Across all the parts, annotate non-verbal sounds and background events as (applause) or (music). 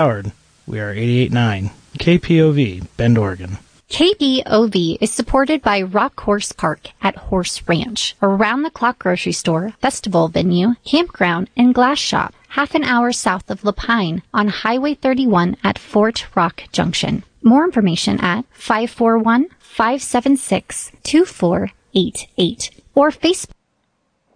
Howard. We are 88.9 KPOV, Bend, Oregon. KPOV is supported by Rock Horse Park at Horse Ranch, around the clock grocery store, festival venue, campground, and glass shop, half an hour south of La Pine on Highway 31 at Fort Rock Junction. More information at 541 576 2488 or Facebook.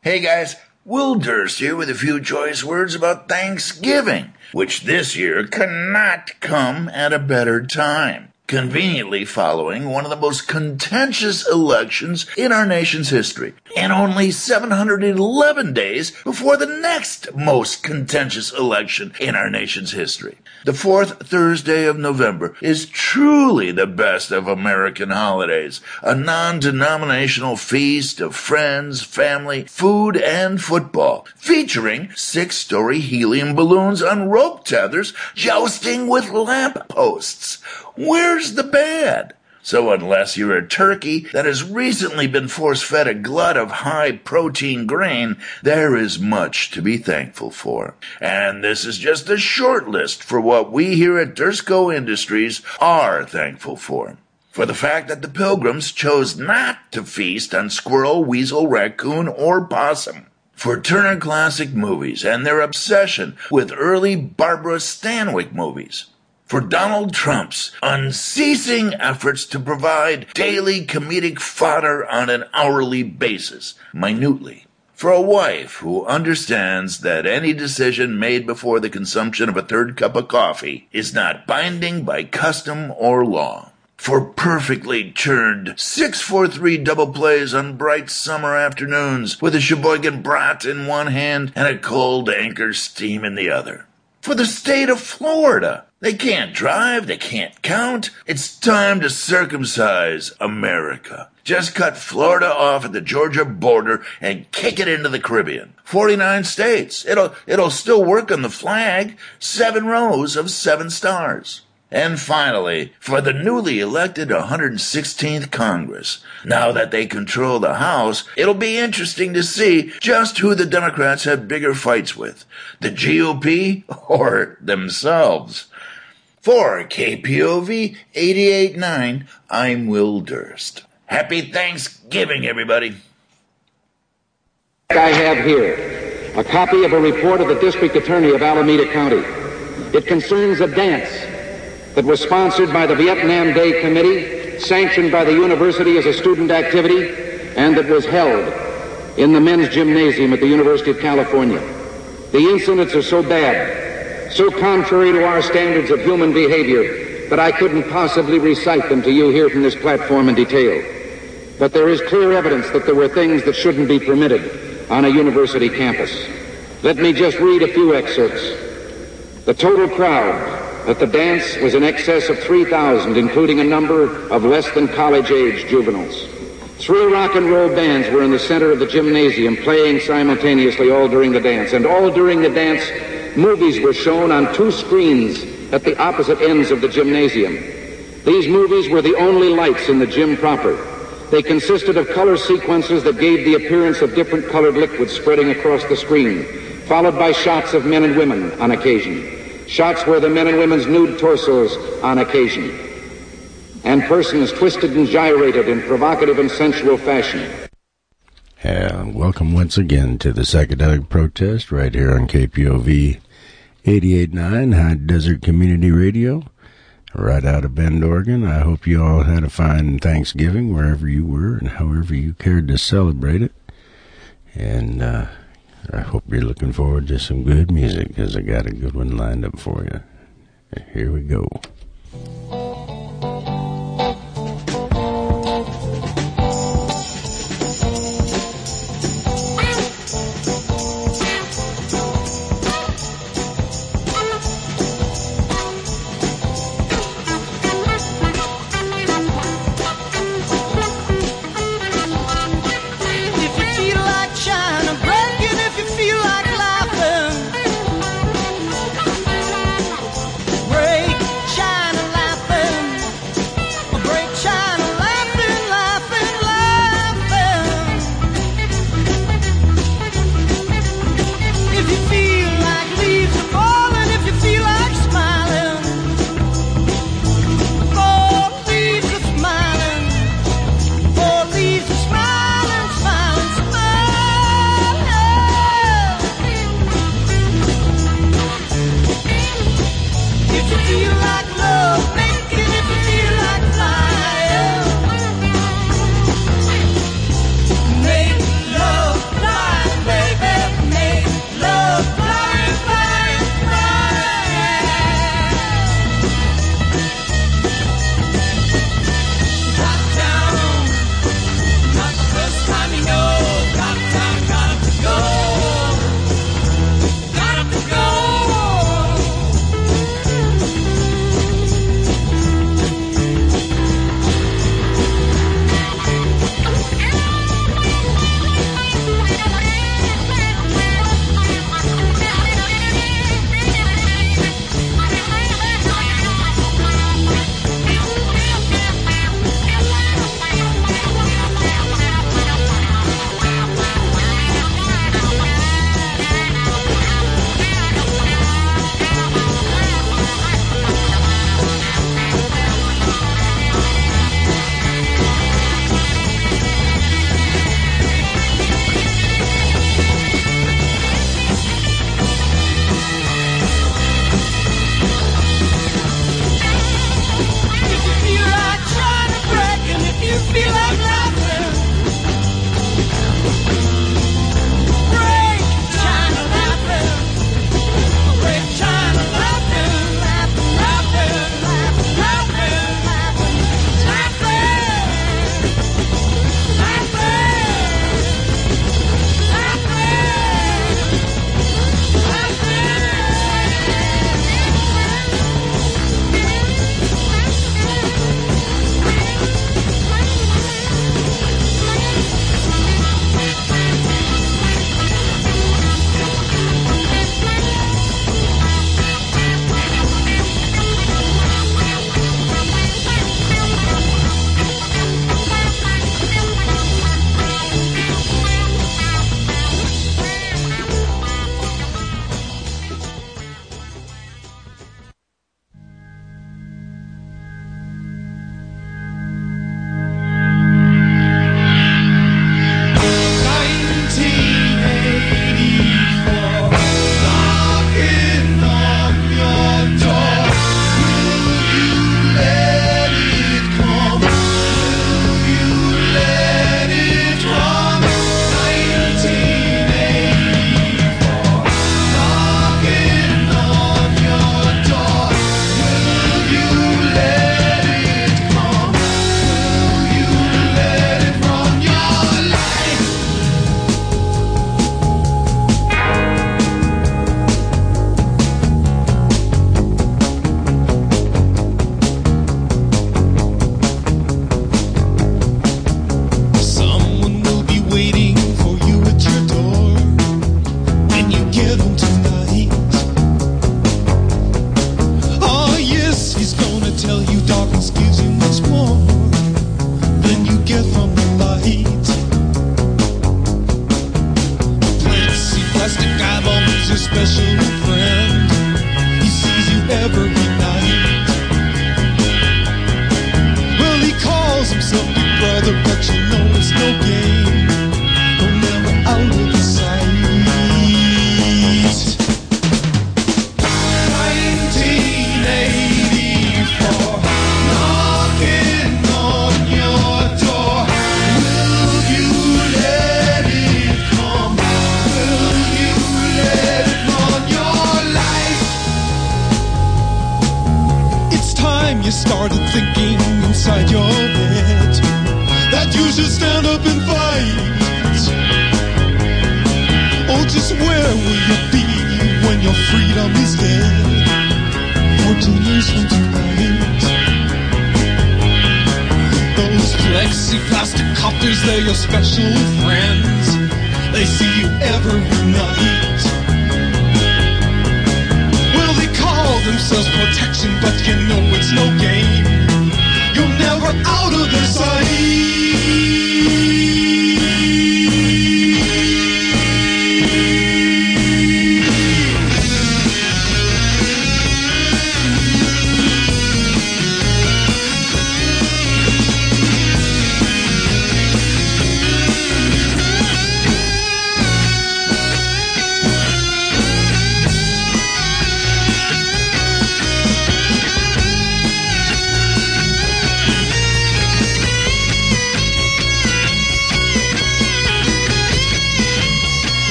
Hey guys, Will Durst here with a few choice words about Thanksgiving, which this year cannot come at a better time conveniently following one of the most contentious elections in our nation's history, and only 711 days before the next most contentious election in our nation's history. The fourth Thursday of November is truly the best of American holidays, a non-denominational feast of friends, family, food, and football, featuring six-story helium balloons on rope tethers jousting with lamp posts. Where's the bad? So unless you're a turkey that has recently been force-fed a glut of high-protein grain, there is much to be thankful for. And this is just a short list for what we here at Dursco Industries are thankful for. For the fact that the pilgrims chose not to feast on squirrel, weasel, raccoon, or possum. For Turner Classic Movies and their obsession with early Barbara Stanwyck movies for Donald Trump's unceasing efforts to provide daily comedic fodder on an hourly basis, minutely. For a wife who understands that any decision made before the consumption of a third cup of coffee is not binding by custom or law for perfectly churned 643 double plays on bright summer afternoons with a Sheboygan brat in one hand and a cold anchor steam in the other. For the state of Florida, they can't drive, they can't count. It's time to circumcise America. Just cut Florida off at the Georgia border and kick it into the Caribbean. 49 states. It'll, it'll still work on the flag. Seven rows of seven stars. And finally, for the newly elected 116th Congress, now that they control the House, it'll be interesting to see just who the Democrats have bigger fights with the GOP or themselves. For KPOV 889, I'm Will Durst. Happy Thanksgiving, everybody. I have here a copy of a report of the District Attorney of Alameda County. It concerns a dance that was sponsored by the Vietnam Day Committee, sanctioned by the university as a student activity, and that was held in the men's gymnasium at the University of California. The incidents are so bad, so contrary to our standards of human behavior, that I couldn't possibly recite them to you here from this platform in detail. But there is clear evidence that there were things that shouldn't be permitted on a university campus. Let me just read a few excerpts. The total crowd that the dance was in excess of 3,000, including a number of less than college age juveniles. Three rock and roll bands were in the center of the gymnasium playing simultaneously all during the dance. And all during the dance, movies were shown on two screens at the opposite ends of the gymnasium. These movies were the only lights in the gym proper. They consisted of color sequences that gave the appearance of different colored liquids spreading across the screen, followed by shots of men and women on occasion. Shots where the men and women's nude torsos on occasion, and persons twisted and gyrated in provocative and sensual fashion. And welcome once again to the psychedelic protest right here on KPOV 88.9 High Desert Community Radio, right out of Bend, Oregon. I hope you all had a fine Thanksgiving wherever you were and however you cared to celebrate it. And uh, I hope you're looking forward to some good music because I got a good one lined up for you. Here we go.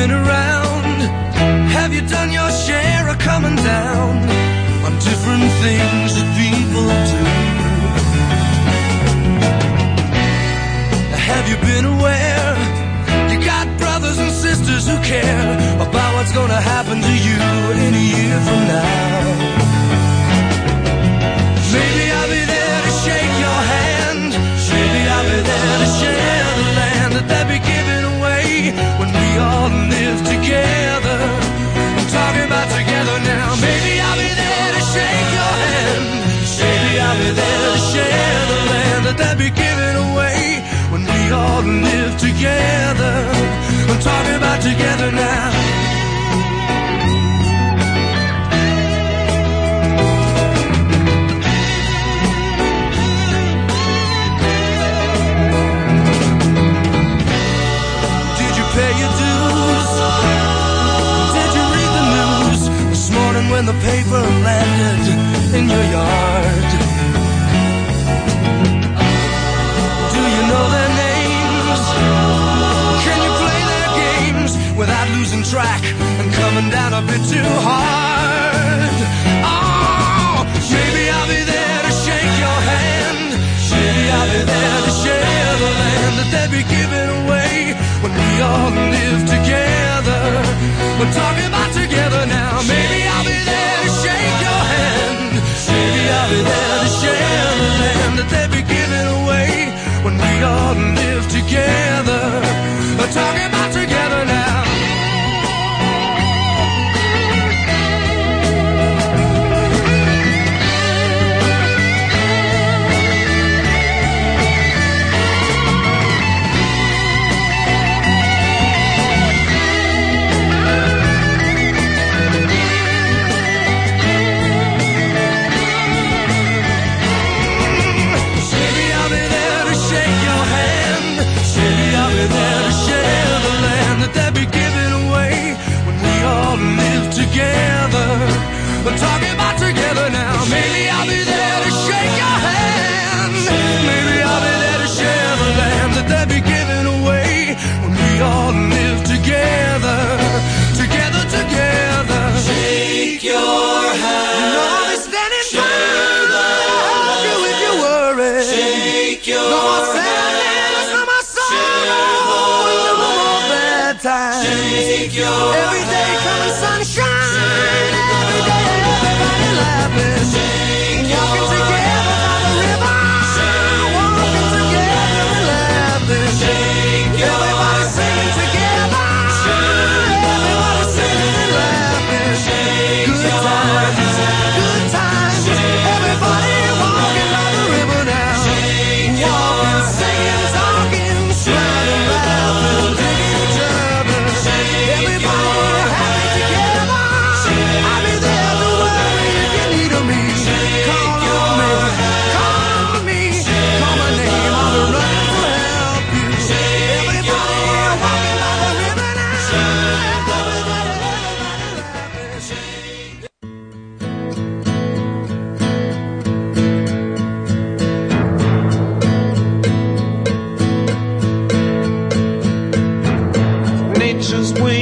Been around? Have you done your share of coming down on different things that people do? Have you been aware? You got brothers and sisters who care about what's gonna happen to you in a year from now. Together. I'm talking about together now maybe I'll be there to shake your hand. Maybe I'll be there to share the land that they'd be giving away when we all live together. I'm talking about together now. When the paper landed in your yard? Do you know their names? Can you play their games without losing track and coming down a bit too hard? Oh, maybe I'll be there to shake your hand. Maybe I'll be there to share the land that they'll be giving away when we all live together. We're talking about together now. Maybe I'll be Maybe I'll there to share the land that they'll be giving away when we all live together. Together. We're talking about together now. Maybe I'll be there to shake your hand. Maybe I'll be there to share the land that they'll be giving away when we all live nature's way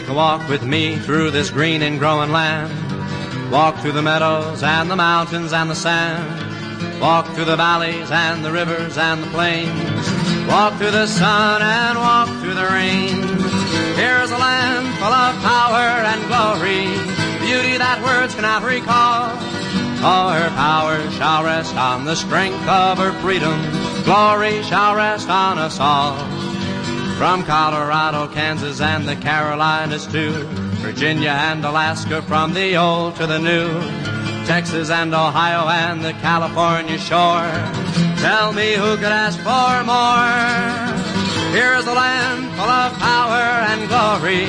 take a walk with me through this green and growing land. Walk through the meadows and the mountains and the sand. Walk through the valleys and the rivers and the plains. Walk through the sun and walk through the rain. Here's a land full of power and glory, beauty that words cannot recall. All her power shall rest on the strength of her freedom. Glory shall rest on us all. From Colorado, Kansas, and the Carolinas to Virginia and Alaska, from the old to the new, Texas and Ohio and the California shore. Tell me who could ask for more? Here's a land full of power and glory,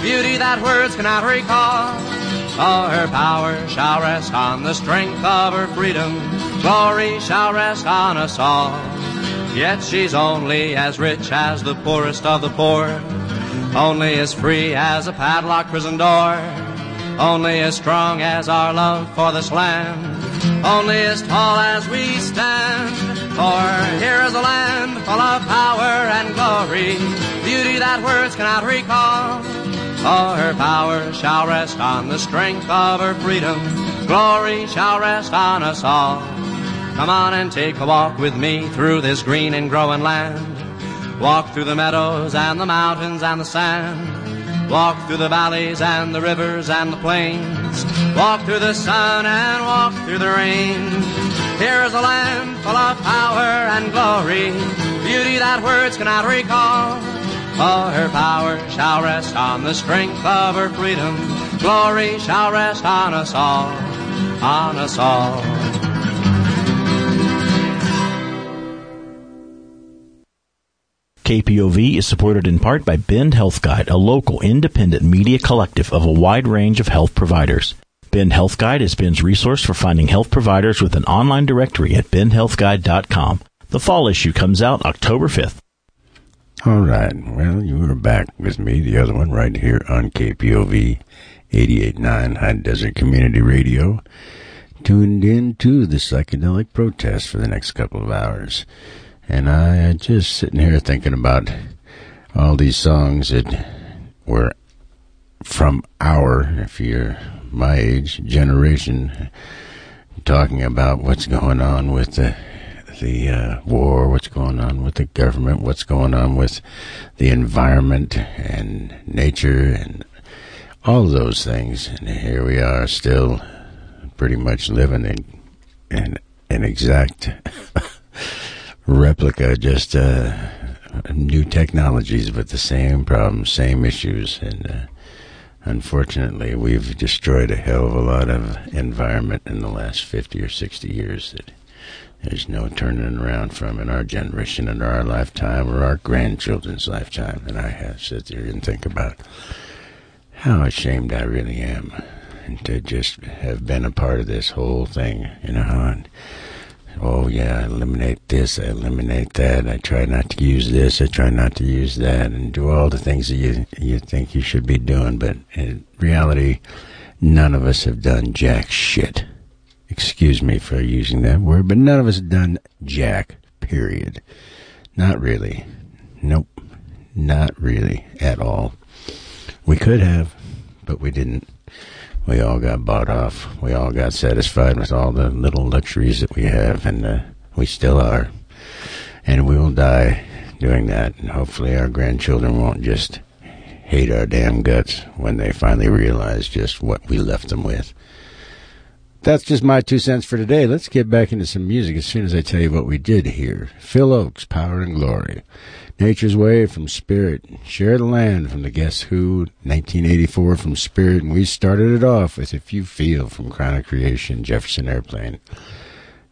beauty that words cannot recall. All her power shall rest on the strength of her freedom. Glory shall rest on us all. She's only as rich as the poorest of the poor, only as free as a padlocked prison door, only as strong as our love for this land, only as tall as we stand. For here is a land full of power and glory, beauty that words cannot recall. All her power shall rest on the strength of her freedom, glory shall rest on us all. Come on and take a walk with me through this green and growing land. Walk through the meadows and the mountains and the sand. Walk through the valleys and the rivers and the plains. Walk through the sun and walk through the rain. Here's a land full of power and glory, beauty that words cannot recall. All her power shall rest on the strength of her freedom. Glory shall rest on us all, on us all. KPOV is supported in part by Bend Health Guide, a local independent media collective of a wide range of health providers. Bend Health Guide is Bend's resource for finding health providers with an online directory at bendhealthguide.com. The fall issue comes out October 5th. All right. Well, you are back with me, the other one, right here on KPOV 88.9 High Desert Community Radio. Tuned in to the psychedelic protest for the next couple of hours. And I just sitting here thinking about all these songs that were from our, if you're my age, generation, talking about what's going on with the the uh, war, what's going on with the government, what's going on with the environment and nature and all those things. And here we are still pretty much living in, in an exact (laughs) replica, just uh, new technologies, but the same problems, same issues. And uh, unfortunately, we've destroyed a hell of a lot of environment in the last 50 or 60 years that there's no turning around from in our generation, in our lifetime, or our grandchildren's lifetime. And I have sit there and think about how ashamed I really am to just have been a part of this whole thing, you know. And, oh yeah, eliminate this, I eliminate that. I try not to use this, I try not to use that, and do all the things that you you think you should be doing. But in reality, none of us have done jack shit. Excuse me for using that word, but none of us have done jack. Period. Not really. Nope. Not really at all. We could have, but we didn't. We all got bought off. We all got satisfied with all the little luxuries that we have, and uh, we still are. And we will die doing that. And hopefully, our grandchildren won't just hate our damn guts when they finally realize just what we left them with. That's just my two cents for today. Let's get back into some music as soon as I tell you what we did here. Phil Ochs, Power and Glory. Nature's Way from Spirit. Share the Land from the Guess Who. 1984 from Spirit. And we started it off with If You Feel from of Creation, Jefferson Airplane.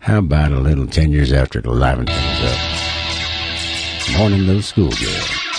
How about a little 10 years after to liven things up? Morning, little schoolgirl.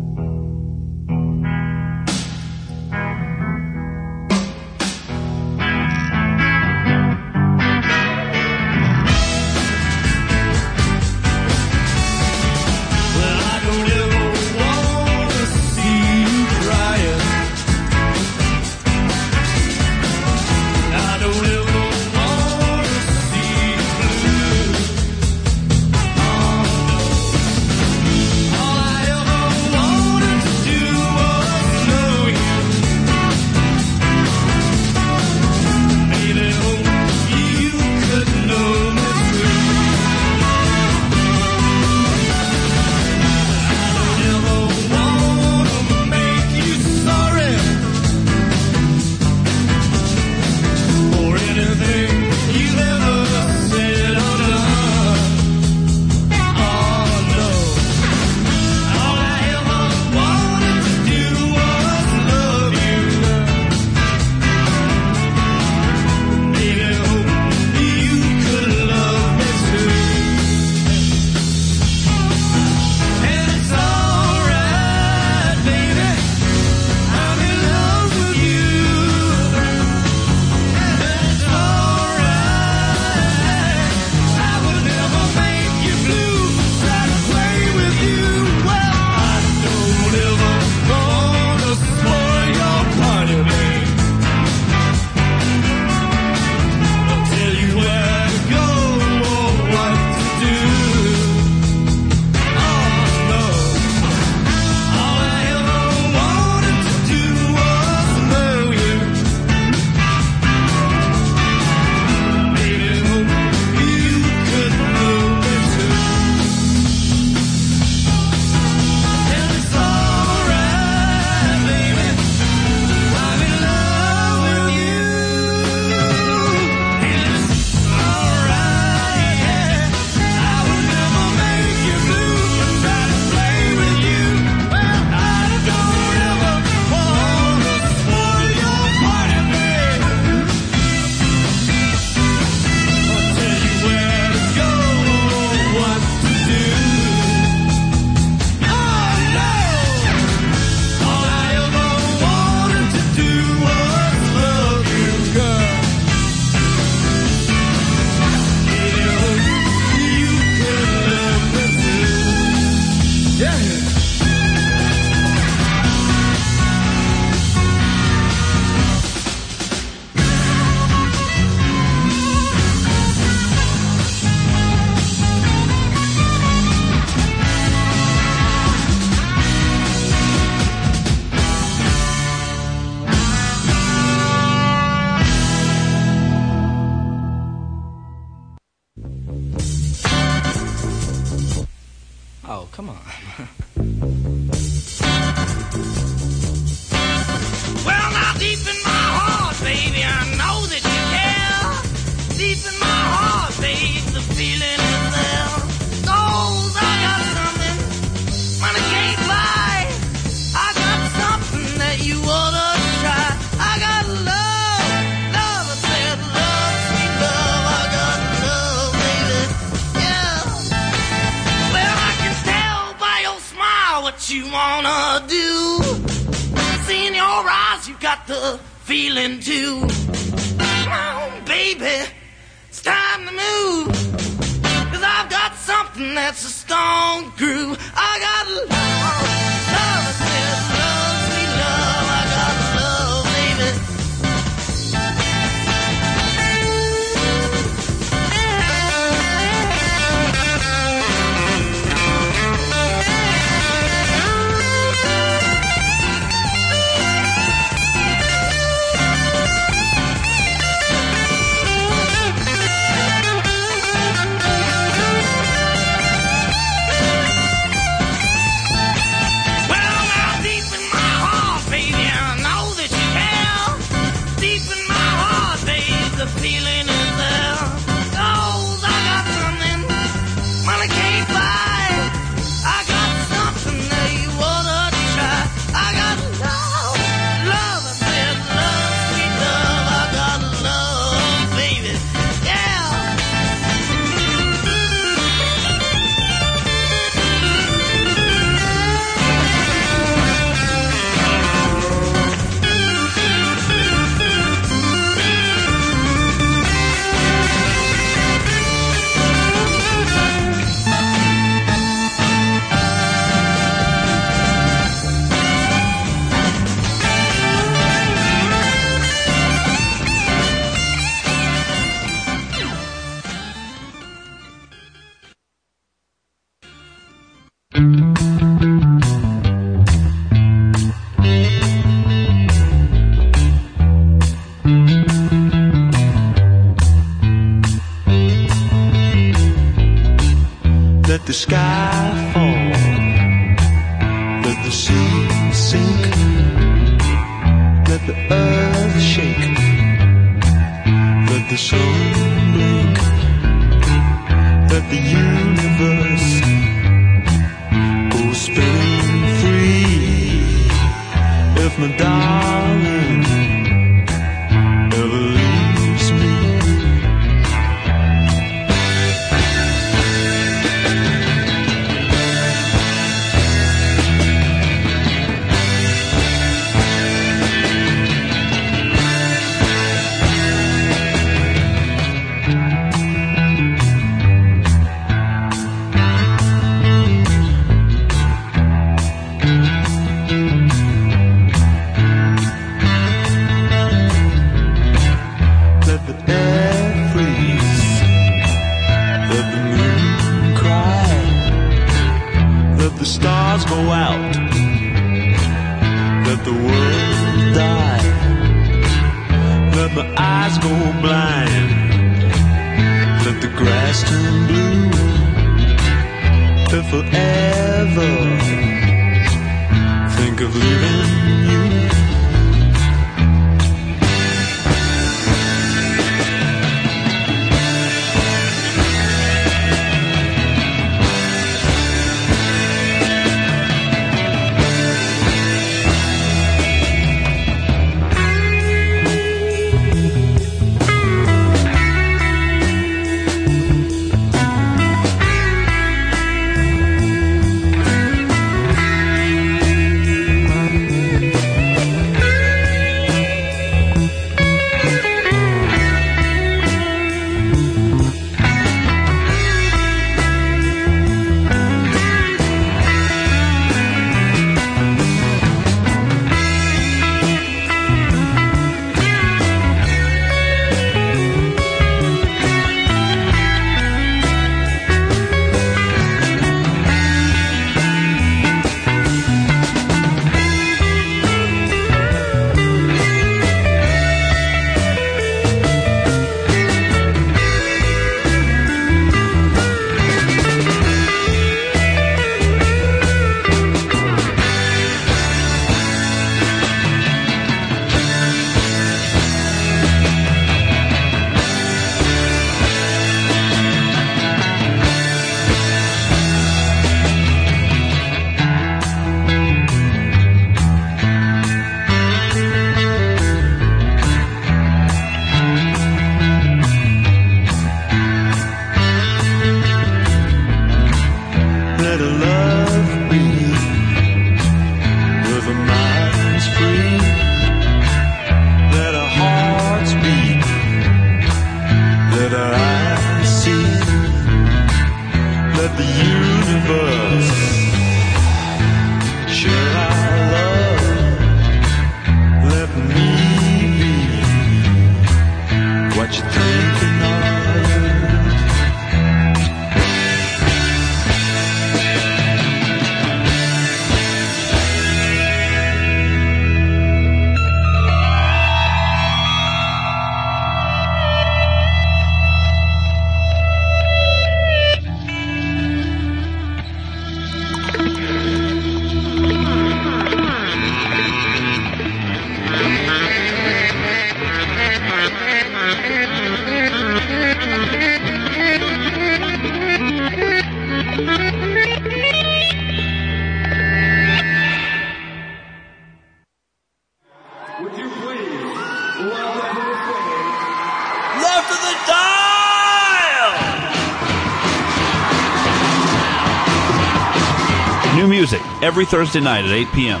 Every Thursday night at 8 p.m.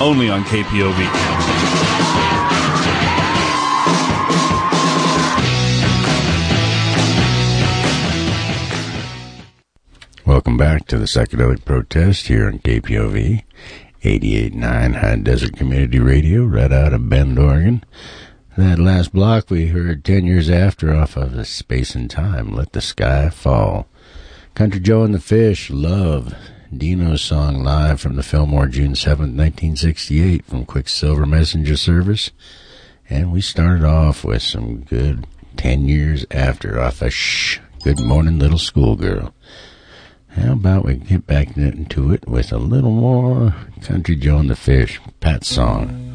Only on KPOV. Welcome back to the Psychedelic Protest here on KPOV 88.9 High Desert Community Radio, right out of Bend, Oregon. That last block we heard 10 years after off of the Space in Time, Let the Sky Fall. Country Joe and the Fish, Love. Dino's song live from the Fillmore, June 7th, 1968 from Quicksilver Messenger Service. And we started off with some good 10 years after off a Ssssh, Good Morning Little Schoolgirl. How about we get back into it with a little more Country Joe and the Fish, Pat song.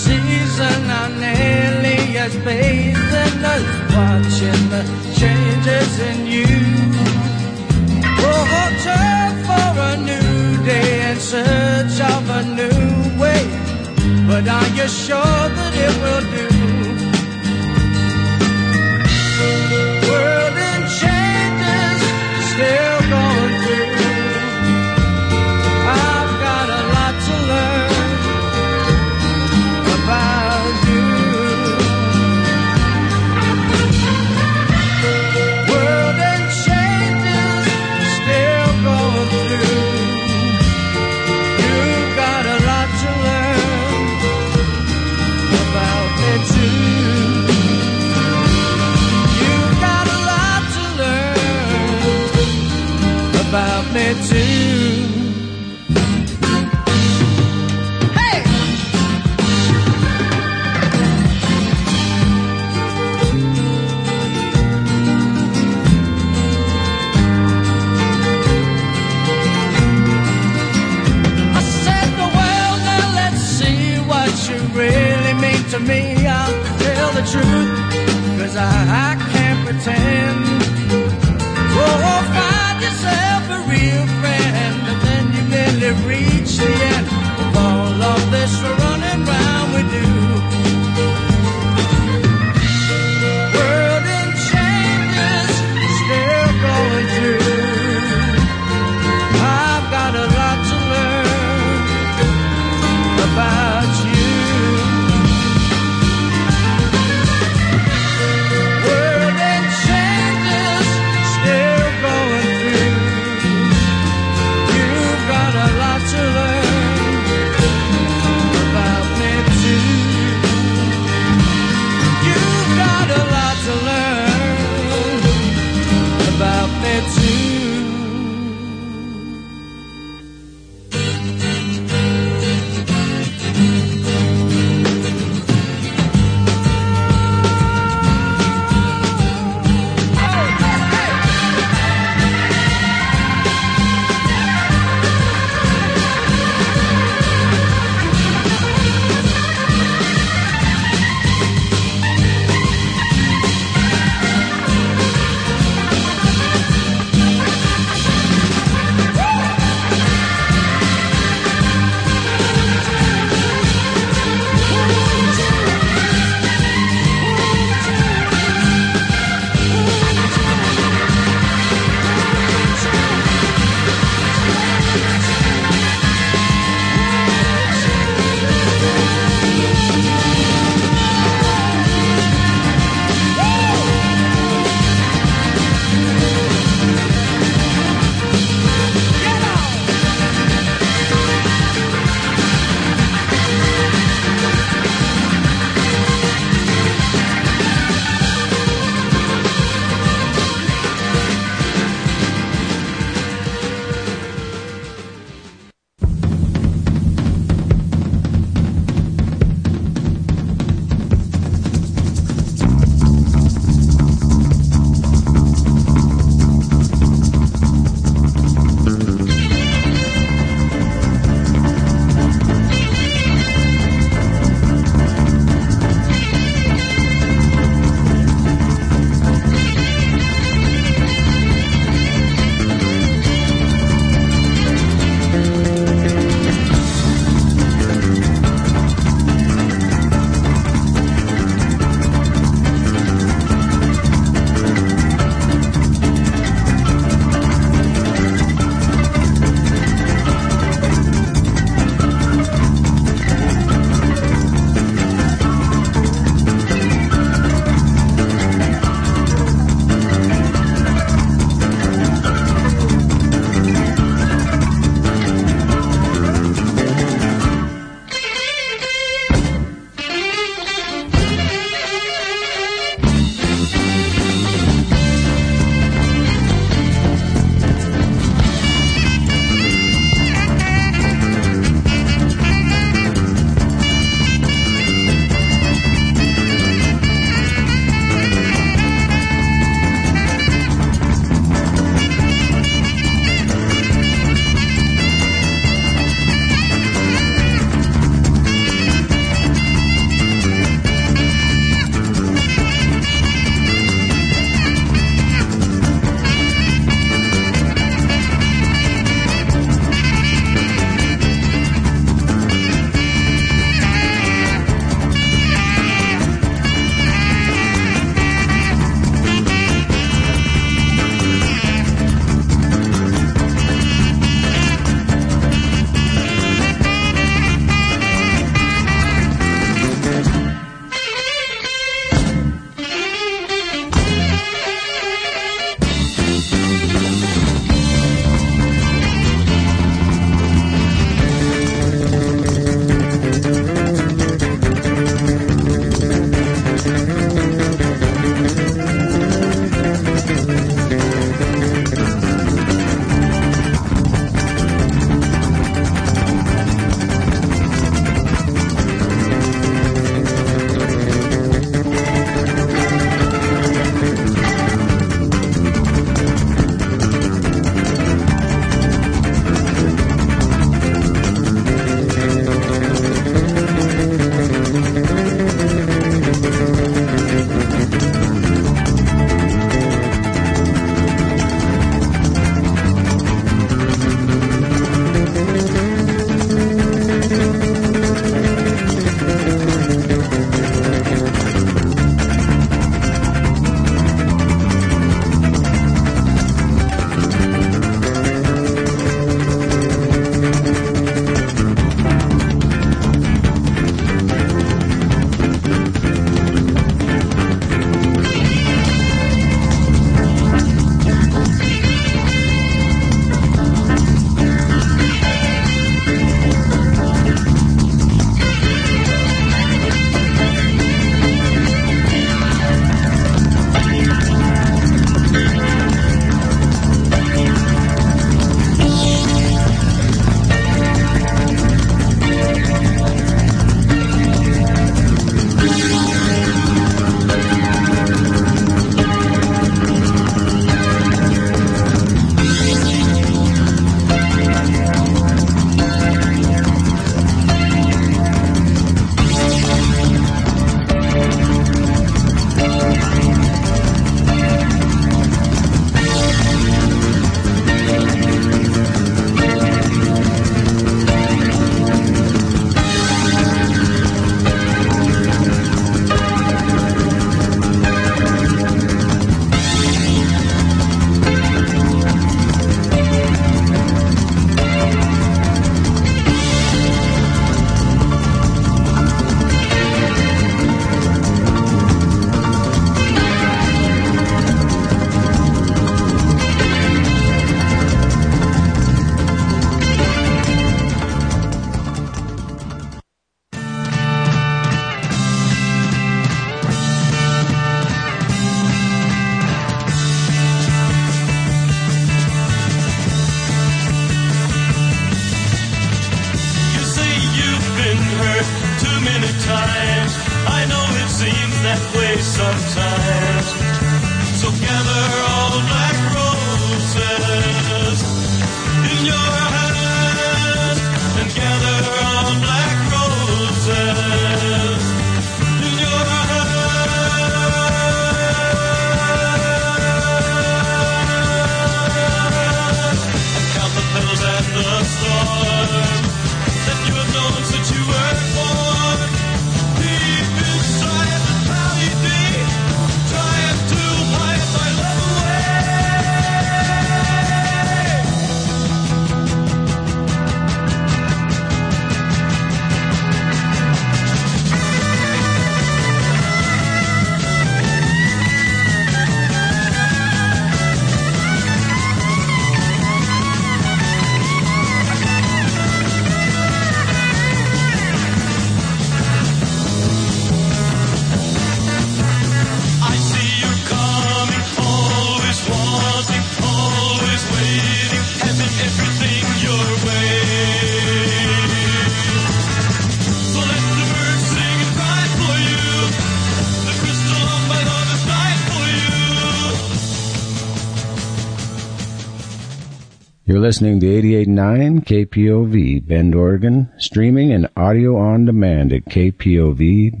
Listening to 88.9 KPOV, Bend, Oregon, streaming and audio on demand at kpov.org.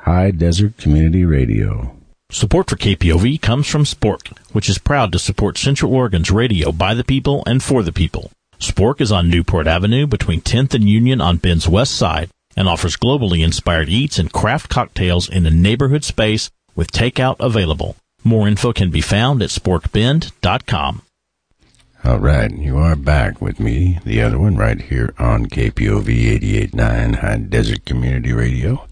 High Desert Community Radio. Support for KPOV comes from Spork, which is proud to support Central Oregon's radio by the people and for the people. Spork is on Newport Avenue between 10th and Union on Bend's west side and offers globally inspired eats and craft cocktails in a neighborhood space with takeout available. More info can be found at sporkbend.com. All right, you are back with me, the other one, right here on KPOV 88.9 High Desert Community Radio.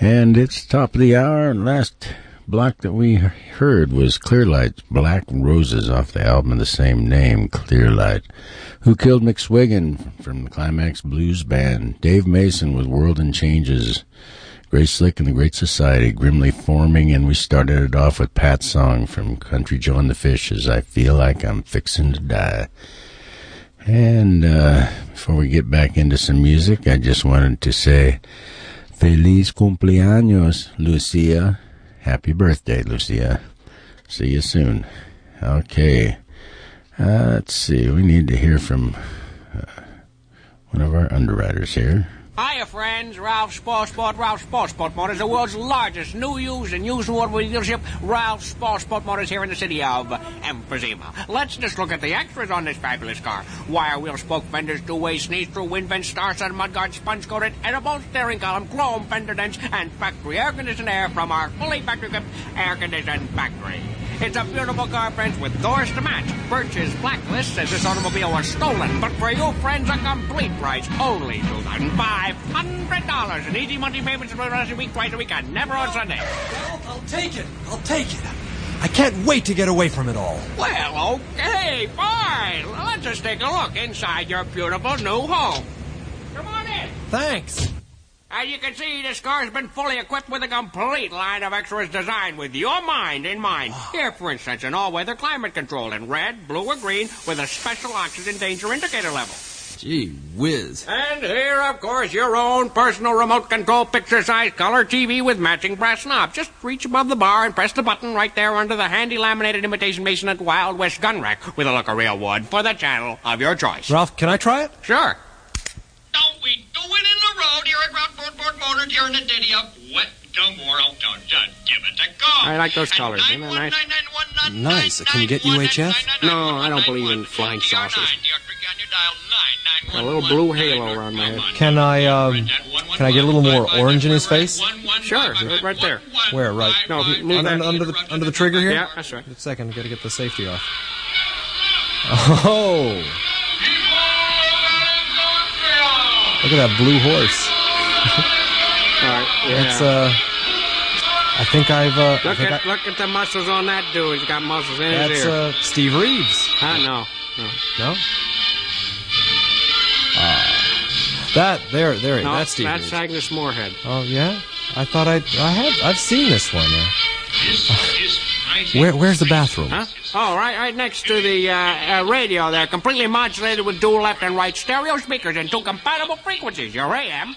And it's top of the hour, and last block that we heard was Clearlight's Black Roses off the album of the same name, Clearlight. Who Killed McSwiggin from the Climax Blues Band, Dave Mason with World and Changes, Grace Slick and the Great Society, Grimly Forming, and we started it off with Pat's song from Country Joe and the Fish, as I Feel Like I'm Fixin' to Die. And uh, before we get back into some music, I just wanted to say Feliz cumpleaños, Lucia. Happy birthday, Lucia. See you soon. Okay. Uh, let's see. We need to hear from uh, one of our underwriters here. Hiya, friends. Ralph Spoilsport, Ralph Spoilsport Motors, the world's largest new used and used automobile dealership. Ralph Spoilsport Motors here in the city of Emphysema. Let's just look at the extras on this fabulous car. Wire wheel spoke fenders, two-way sneeze through wind vents, star sun mudguard, sponge coated, edible steering column, chrome fender dents, and factory air conditioned air from our fully factory equipped air conditioned factory. It's a beautiful car, friends, with doors to match. Birch's blacklist says this automobile was stolen, but for you, friends, a complete price. Only $2,500 in easy monthly payments for the rest of the week, twice a week, and never on Sunday. Well, I'll take it. I'll take it. I can't wait to get away from it all. Well, okay, fine. Let's just take a look inside your beautiful new home. Come on in. Thanks. As you can see, this car's been fully equipped with a complete line of extras designed with your mind in mind. Here, for instance, an all-weather climate control in red, blue, or green with a special oxygen danger indicator level. Gee whiz. And here, of course, your own personal remote control picture-size color TV with matching brass knob. Just reach above the bar and press the button right there under the handy laminated imitation mason at Wild West gun rack with a look of real wood for the channel of your choice. Ralph, can I try it? Sure. We do it in the road here at Rockport Port Motors here in the city of Wet Dumoro. Don't just give it a go. I like those colors. Isn't that nice? Nice. Can you get UHF? No, I don't believe in flying saucers. A little blue halo around my head. Can I, um, can I get a little more orange in his face? Sure, right, there. Where? Right. No, if you move under, that- under the under the trigger here. Yeah, that's right. A second. Got to get the safety off. Oh. Look at that blue horse. All right. Yeah. That's uh. I think I've uh. I Look think at I, look at the muscles on that dude. He's got muscles in his that's uh Steve Reeves. I know. no. No. Ah. That there there No, that's Steve. that's Reeves. Agnes Moorehead. Oh yeah. I thought I I have I've seen this one. Uh, where, where's the bathroom? Huh? Oh, right, right next to the uh, uh, radio there. Completely modulated with dual left and right stereo speakers and two compatible frequencies. Your AM.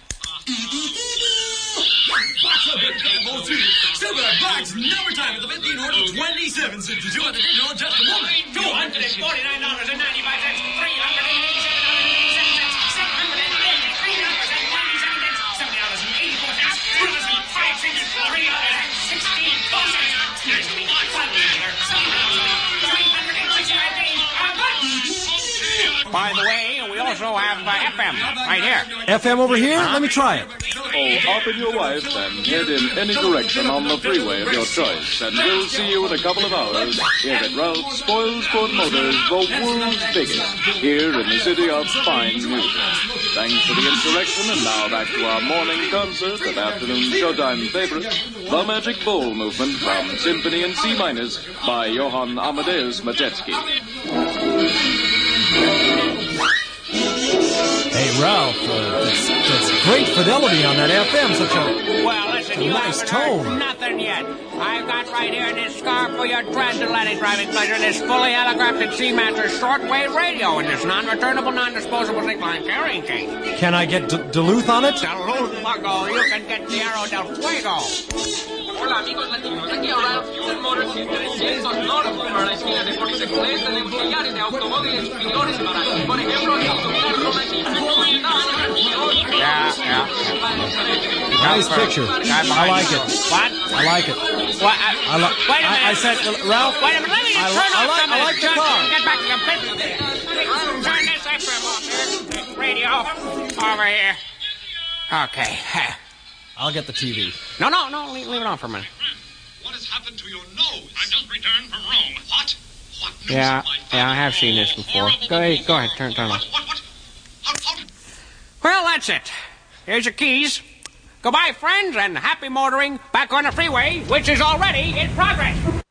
Silver box number time at the 15 order 27. Since you at the just a moment. $249.99. By the way, we also have uh, FM right here. FM over here? Let me try it. Oh, open your wife and head in any direction on the freeway of your choice, and we'll see you in a couple of hours here at Ralph Spoilsport Motors, the world's biggest, here in the city of fine music. Thanks for the insurrection, and now back to our morning concert of afternoon showtime favorite, The Magic Bowl Movement from Symphony in C minus by Johann Amadeus Matetsky. Ralph, uh, that's, that's great fidelity on that FM. Such a Well, listen, a you nice tone. nothing yet. I've got right here this scarf for your transatlantic driving pleasure, this fully holographic Seamaster shortwave radio, and this non-returnable, non-disposable zip-line carrying case. Can I get D- Duluth on it? Duluth, Bucko, you can get Tierra del Fuego. Hola amigos latinos, aquí ahora Fuel Motors 300 North la esquina de se pueden emplear de automóviles superiores por ejemplo, el automóvil. Yeah, yeah. Nice picture. I like it. What? I like it. What? I, I like. Wait a minute. I, I said, Ralph. Wait a minute. Let me I, turn li- off I some I like the car. Get back to the business. Turn this FM off here. Radio over here. Okay. (laughs) I'll get the TV. No, no, no. Leave, leave it on for a minute. What has happened to your nose? I just returned from Rome. What? What news Yeah, my yeah, I have seen this before. Go ahead, go ahead, turn, turn it on. Well, that's it. Here's your keys. Goodbye, friends, and happy motoring back on the freeway, which is already in progress.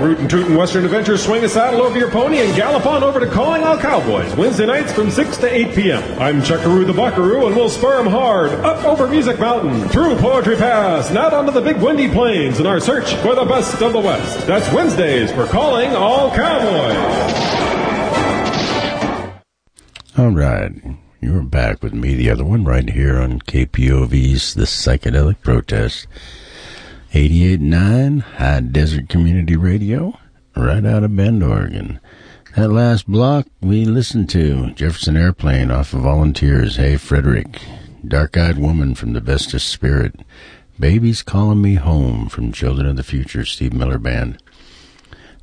Rootin' Tootin' Western Adventures, swing a saddle over your pony and gallop on over to Calling All Cowboys, Wednesday nights from 6 to 8 p.m. I'm Chuckaroo the Buckaroo, and we'll spur 'em hard up over Music Mountain, through Poetry Pass, and out onto the big windy plains in our search for the best of the West. That's Wednesdays for Calling All Cowboys. All right. You're back with me, the other one, right here on KPOV's The Psychedelic Protest. 88.9 High Desert Community Radio, right out of Bend, Oregon. That last block we listened to Jefferson Airplane off of Volunteers. Hey, Frederick. Dark Eyed Woman from the Bestest Spirit. Baby's Calling Me Home from Children of the Future, Steve Miller Band.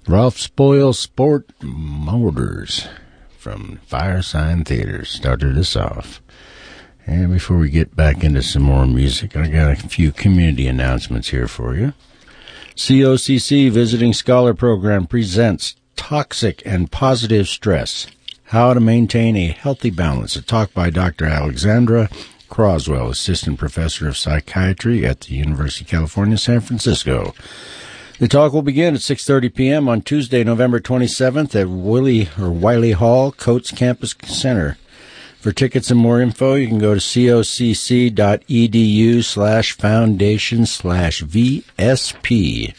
Ralph Spoilsport Motors from Firesign Theater started us off. And before we get back into some more music, I got a few community announcements here for you. COCC Visiting Scholar Program presents Toxic and Positive Stress How to Maintain a Healthy Balance. A talk by Dr. Alexandra Crosswell, Assistant Professor of Psychiatry at the University of California, San Francisco. The talk will begin at 6:30 p.m. on Tuesday, November 27th at Willie or Wiley Hall, Coats Campus Center. For tickets and more info, you can go to cocc.edu slash foundation slash VSP.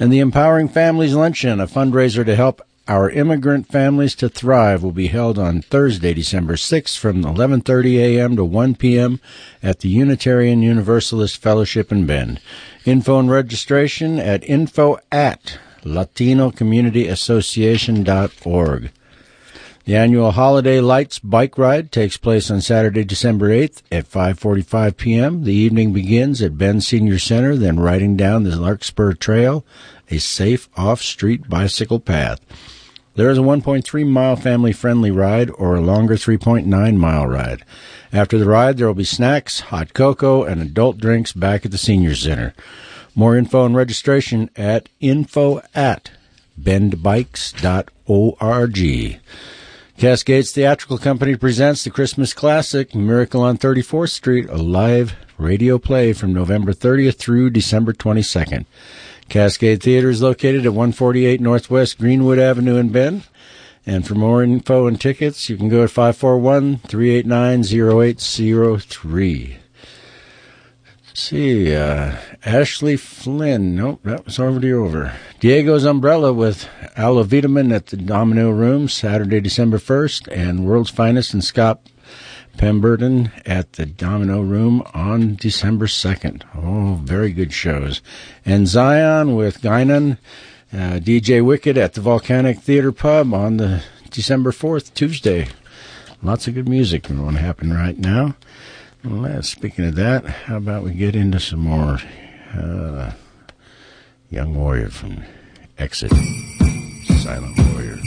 And the Empowering Families Luncheon, a fundraiser to help our immigrant families to thrive, will be held on Thursday, December 6th from 11.30 a.m. to 1 p.m. at the Unitarian Universalist Fellowship in Bend. Info and registration at info at latinocommunityassociation.org. The annual Holiday Lights Bike Ride takes place on Saturday, December 8th at 5:45 p.m. The evening begins at Bend Senior Center, then riding down the Larkspur Trail, a safe off-street bicycle path. There is a 1.3 mile family friendly ride or a longer 3.9 mile ride. After the ride, there will be snacks, hot cocoa, and adult drinks back at the Senior Center. More info and registration at info at bendbikes.org. Cascades Theatrical Company presents the Christmas classic Miracle on 34th Street, a live radio play from November 30th through December 22nd. Cascade Theater is located at 148 Northwest Greenwood Avenue in Bend. And for more info and tickets, you can go to 541 389 0803. See, uh, Ashley Flynn. Nope, that was already over. Diego's Umbrella with Aloe Vitamin at the Domino Room, Saturday, December 1st, and World's Finest and Scott Pemberton at the Domino Room on December 2nd. Oh, very good shows. And Zion with Guinan, uh, DJ Wicked at the Volcanic Theater Pub on the December 4th, Tuesday. Lots of good music going to happen right now. Well, speaking of that, how about we get into some more uh, Young Warrior from Exit, Silent Warrior.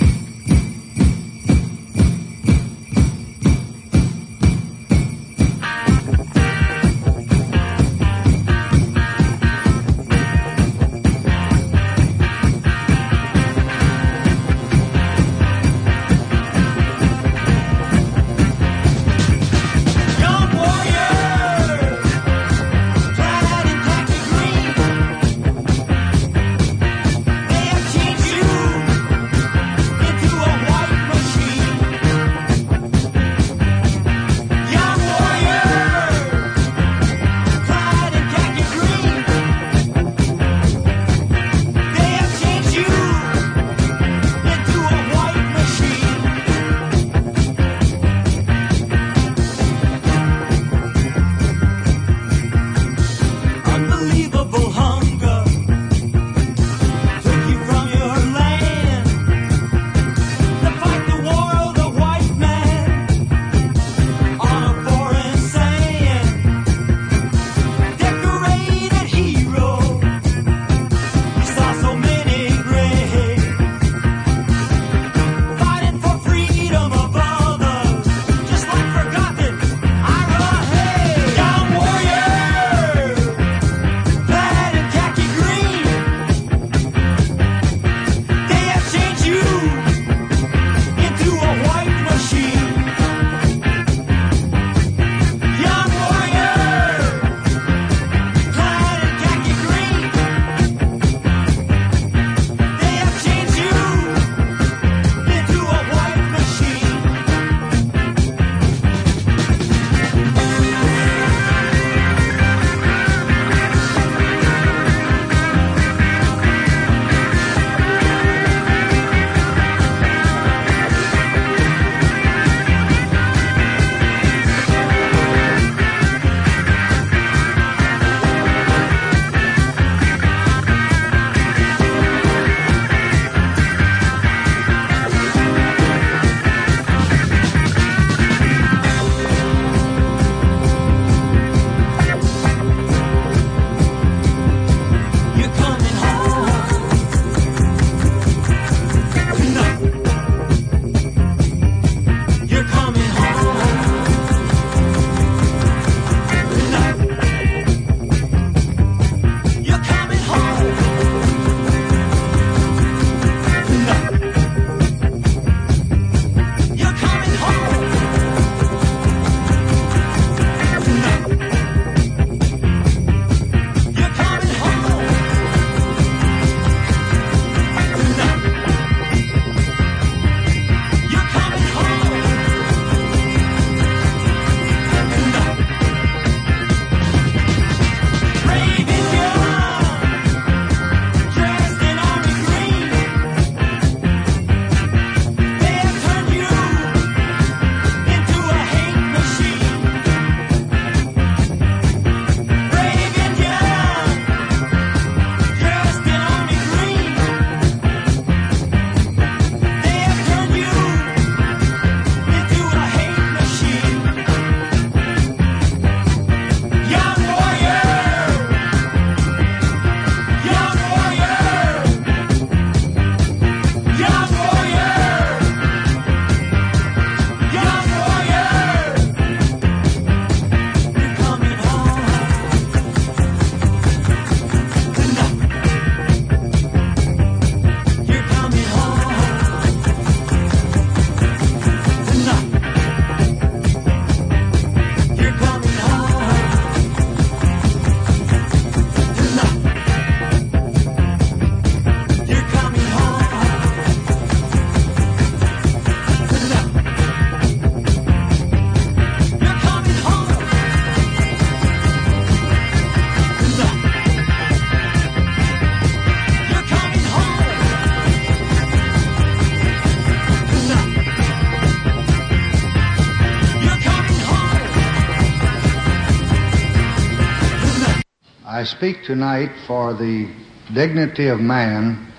speak tonight for the dignity of man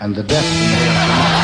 and the destiny of man.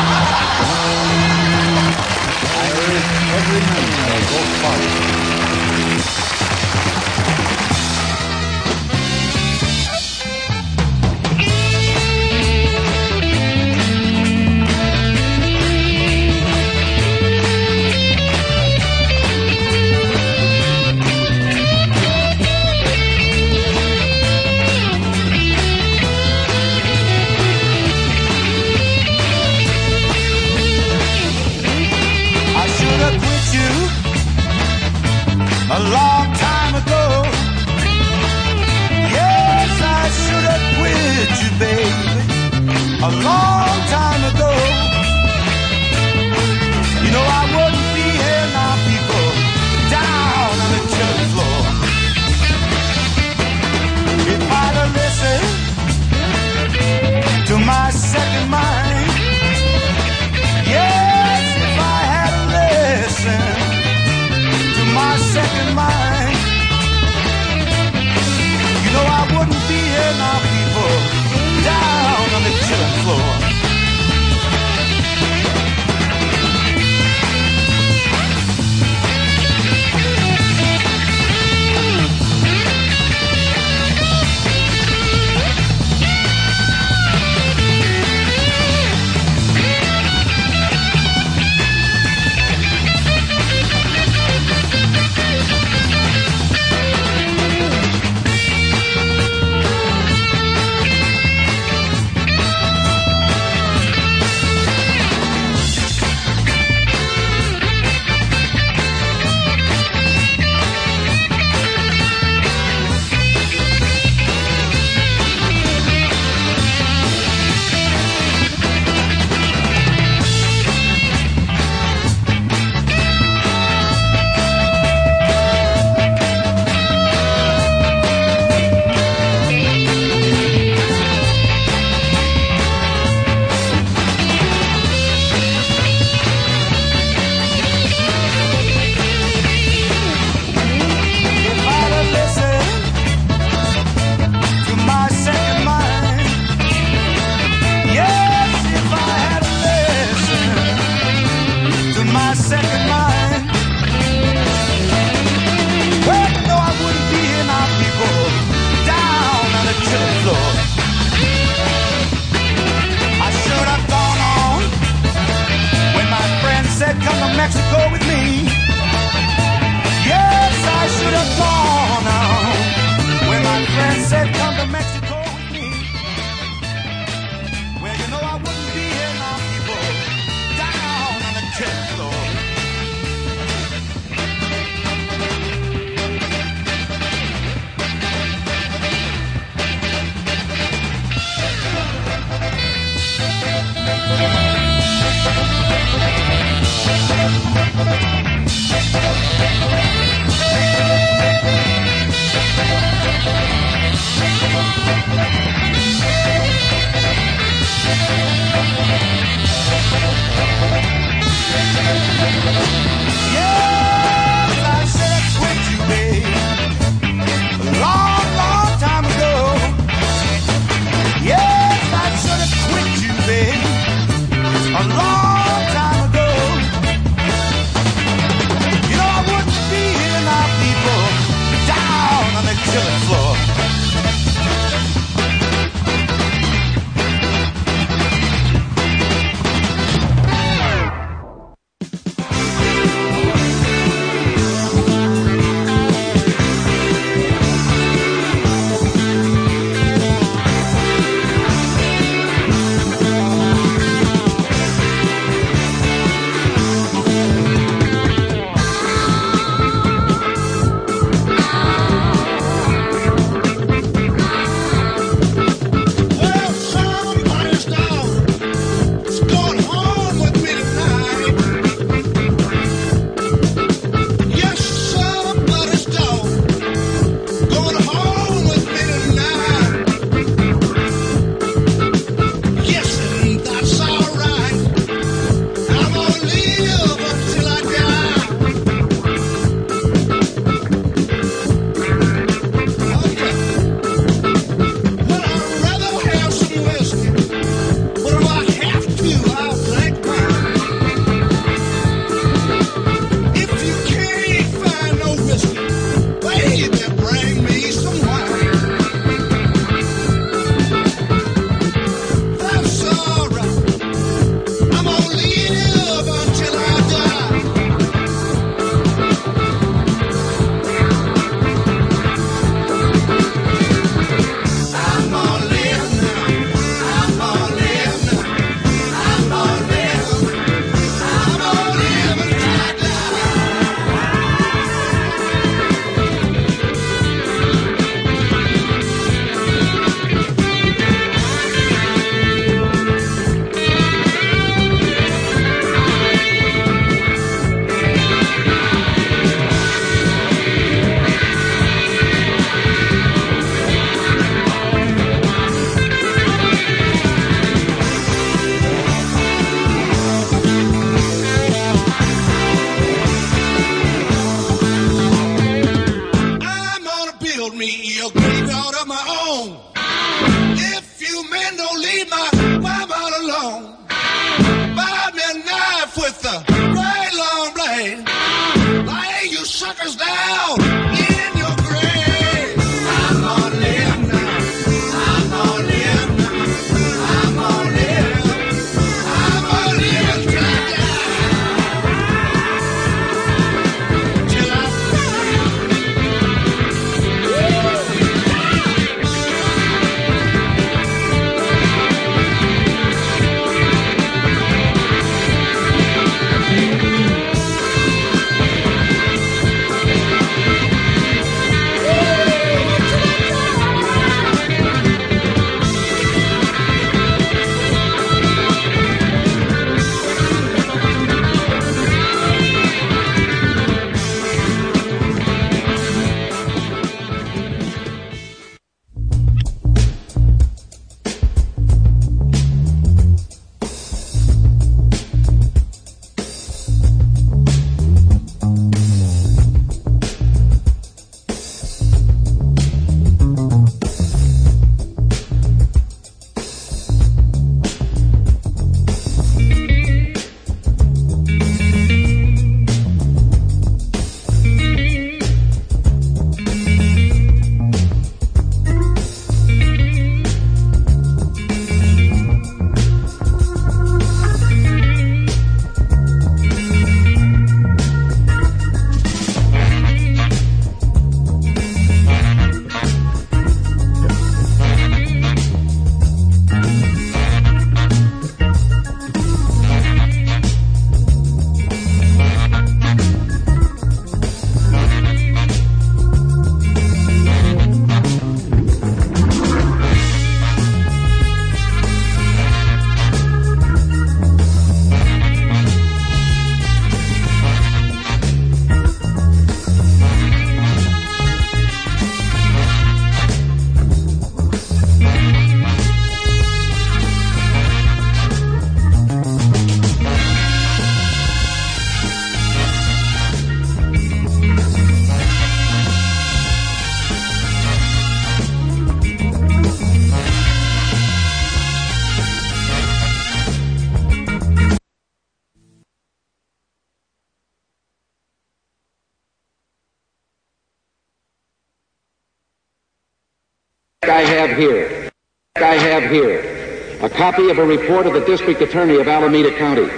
I have here, I have here, a copy of a report of the district attorney of Alameda County.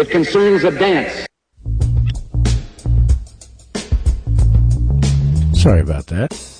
It concerns a dance. Sorry about that.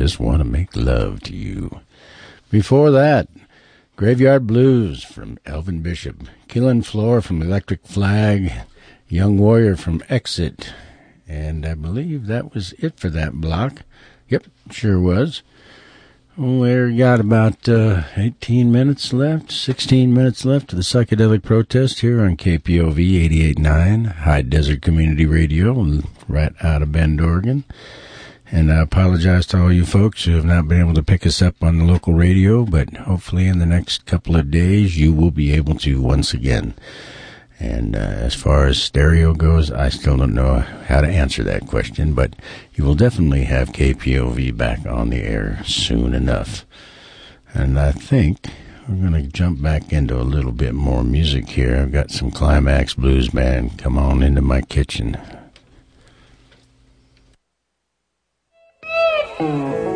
Just want to make love to you. Before that, Graveyard Blues from Elvin Bishop, Killing Floor from Electric Flag, Young Warrior from Exit, and I believe that was it for that block. Yep, sure was. We got about uh, 18 minutes left, 16 minutes left to the psychedelic protest here on KPOV 88.9, High Desert Community Radio, right out of Bend, Oregon. And I apologize to all you folks who have not been able to pick us up on the local radio, but hopefully in the next couple of days you will be able to once again. And uh, as far as stereo goes, I still don't know how to answer that question, but you will definitely have KPOV back on the air soon enough. And I think we're going to jump back into a little bit more music here. I've got some Climax Blues Band. Come on into my kitchen. The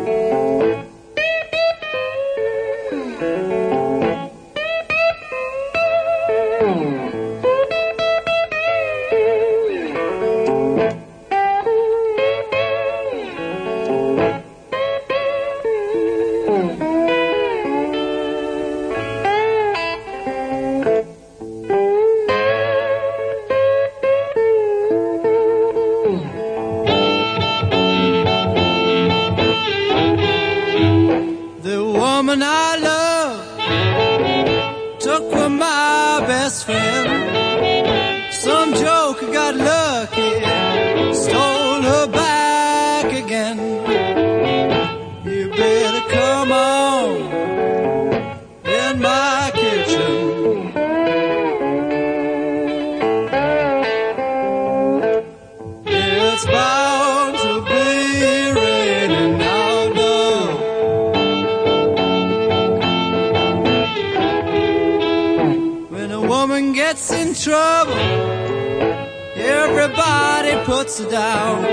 puts her down.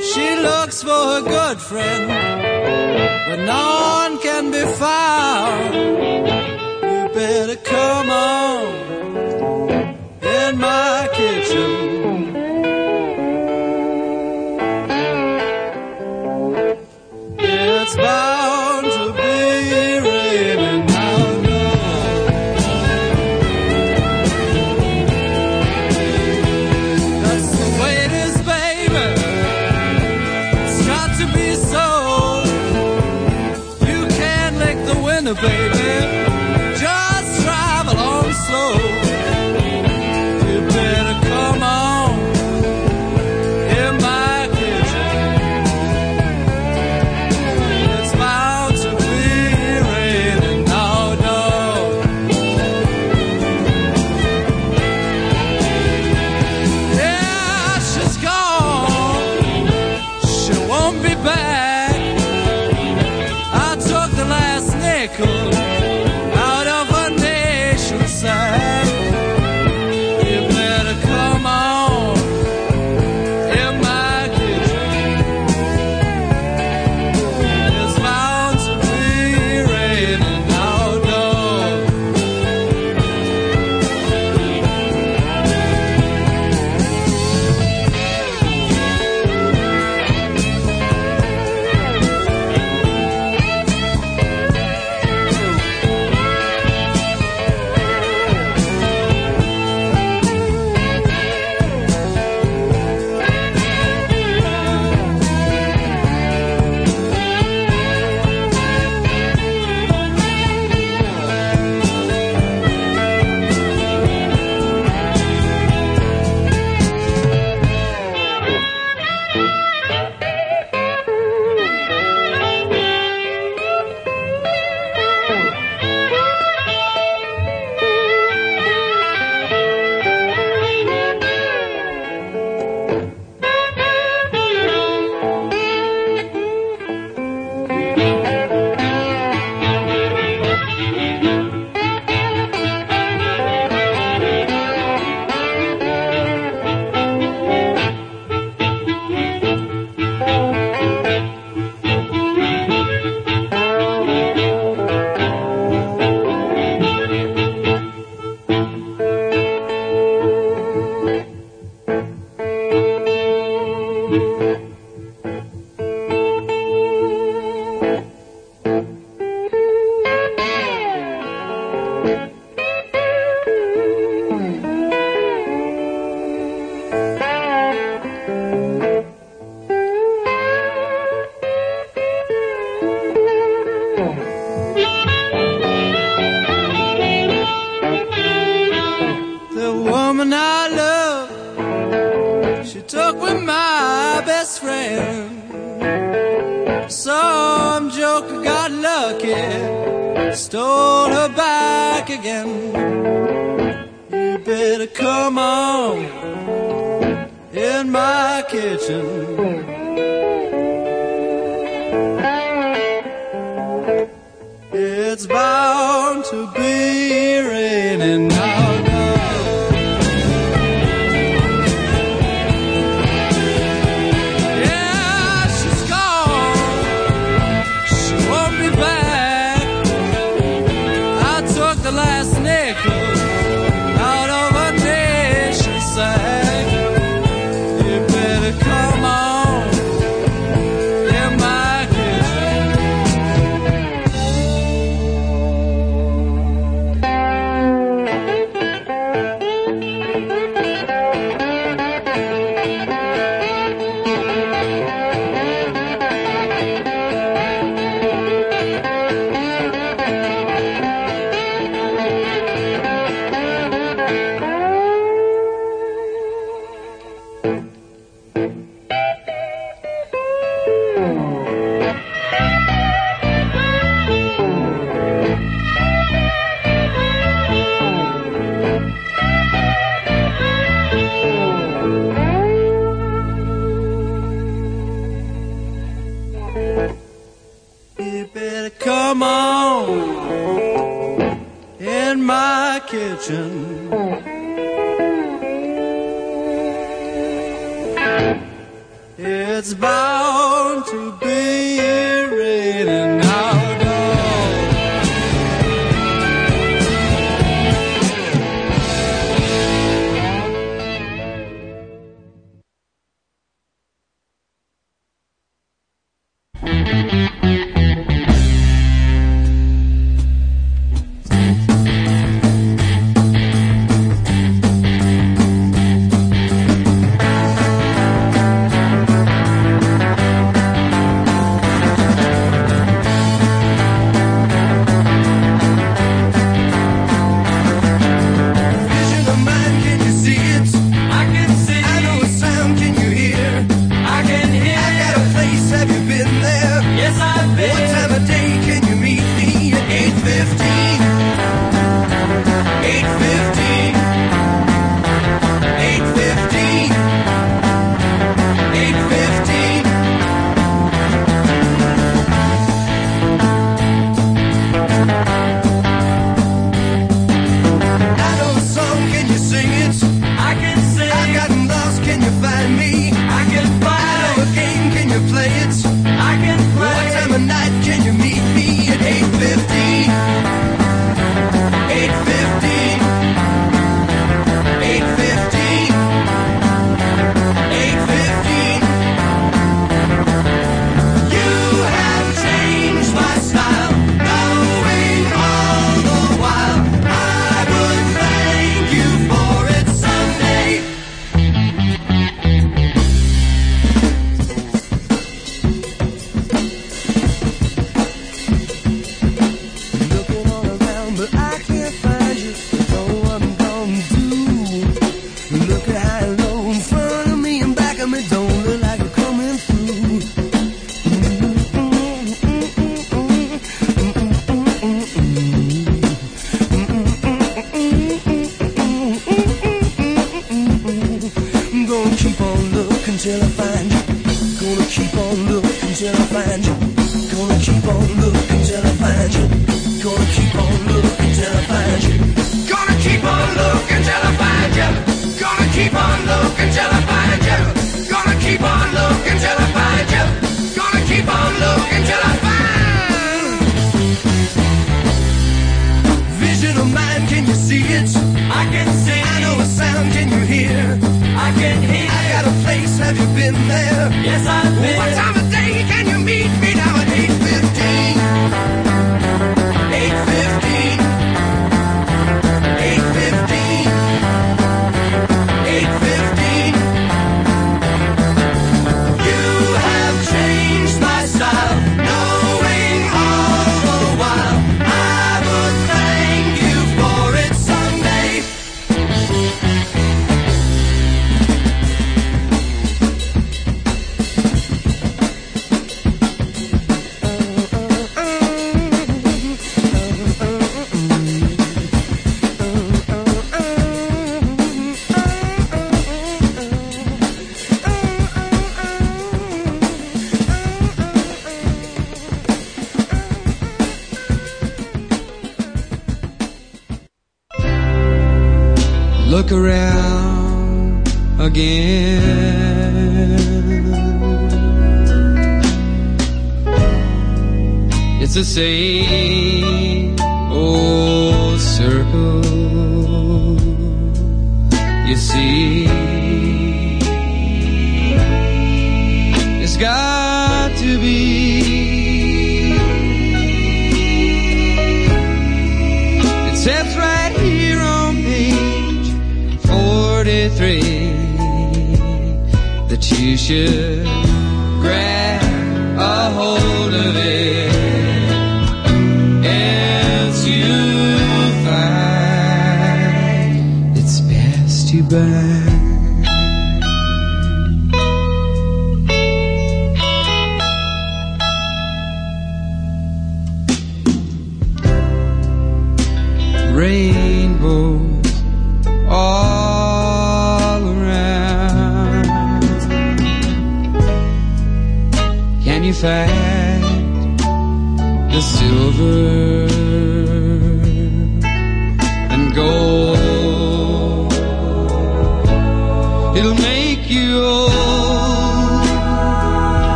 She looks for her good friend, but no one can be found. You better come on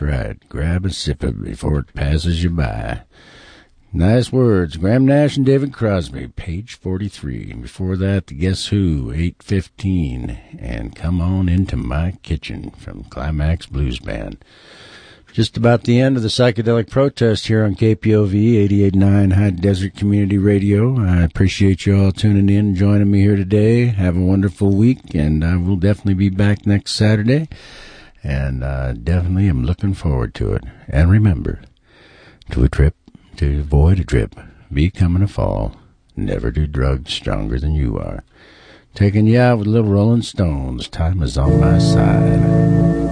Right. Grab a sip of it before it passes you by. Nice words. Graham Nash and David Crosby, page 43. And before that, Guess Who, 815. And Come On Into My Kitchen from Climax Blues Band. Just about the end of the psychedelic protest here on KPOV 88.9 High Desert Community Radio. I appreciate you all tuning in and joining me here today. Have a wonderful week, and I will definitely be back next Saturday. And uh, definitely am looking forward to it. And remember, to a trip, to avoid a trip, be coming a fall. Never do drugs stronger than you are. Taking you out with little Rolling Stones. Time is on my side.